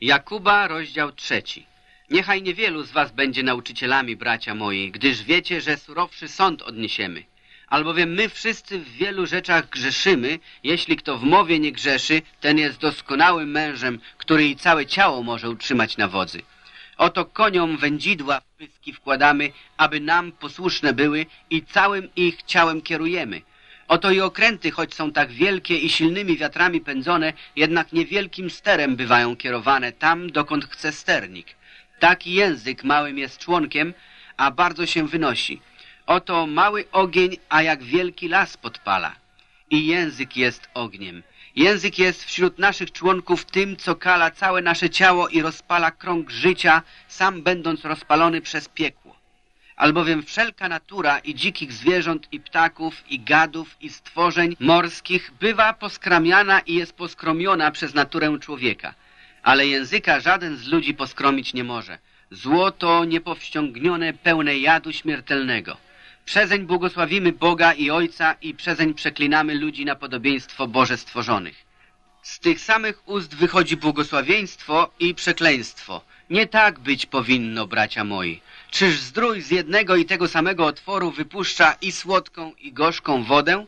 Jakuba, rozdział trzeci. Niechaj niewielu z was będzie nauczycielami, bracia moi, gdyż wiecie, że surowszy sąd odniesiemy. Albowiem my wszyscy w wielu rzeczach grzeszymy, jeśli kto w mowie nie grzeszy, ten jest doskonałym mężem, który i całe ciało może utrzymać na wodzy. Oto koniom wędzidła w pyski wkładamy, aby nam posłuszne były i całym ich ciałem kierujemy. Oto i okręty, choć są tak wielkie i silnymi wiatrami pędzone, jednak niewielkim sterem bywają kierowane tam, dokąd chce sternik. Taki język małym jest członkiem, a bardzo się wynosi. Oto mały ogień, a jak wielki las podpala. I język jest ogniem. Język jest wśród naszych członków tym, co kala całe nasze ciało i rozpala krąg życia, sam będąc rozpalony przez piekło. Albowiem wszelka natura i dzikich zwierząt, i ptaków, i gadów, i stworzeń morskich bywa poskramiana i jest poskromiona przez naturę człowieka. Ale języka żaden z ludzi poskromić nie może. Złoto niepowściągnione, pełne jadu śmiertelnego. Przezeń błogosławimy Boga i Ojca i przezeń przeklinamy ludzi na podobieństwo Boże stworzonych. Z tych samych ust wychodzi błogosławieństwo i przekleństwo. Nie tak być powinno, bracia moi. Czyż zdrój z jednego i tego samego otworu wypuszcza i słodką, i gorzką wodę?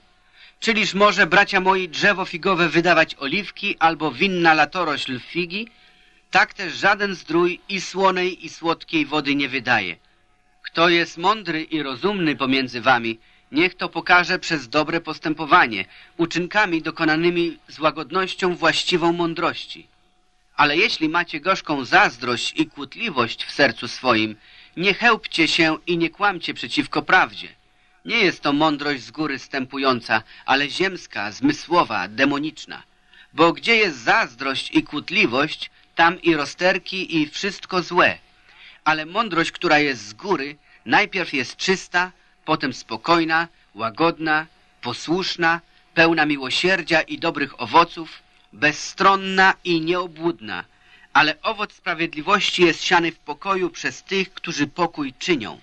Czyliż może, bracia moi, drzewo figowe wydawać oliwki albo winna latorośl figi? Tak też żaden zdrój i słonej, i słodkiej wody nie wydaje. Kto jest mądry i rozumny pomiędzy wami, niech to pokaże przez dobre postępowanie, uczynkami dokonanymi z łagodnością właściwą mądrości. Ale jeśli macie gorzką zazdrość i kłótliwość w sercu swoim, nie chełpcie się i nie kłamcie przeciwko prawdzie. Nie jest to mądrość z góry stępująca, ale ziemska, zmysłowa, demoniczna. Bo gdzie jest zazdrość i kłótliwość, tam i rozterki i wszystko złe. Ale mądrość, która jest z góry, najpierw jest czysta, potem spokojna, łagodna, posłuszna, pełna miłosierdzia i dobrych owoców, bezstronna i nieobłudna, ale owoc sprawiedliwości jest siany w pokoju przez tych, którzy pokój czynią.